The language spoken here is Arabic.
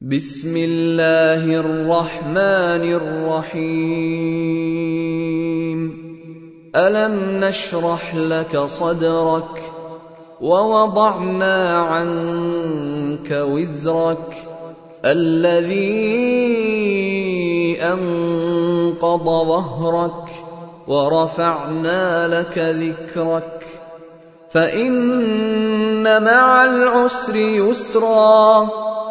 بسم الله الرحمن الرحيم. ألم نشرح لك صدرك ووضعنا عنك وزرك الذي أنقض ظهرك ورفعنا لك ذكرك. فإن مع العسر يسرا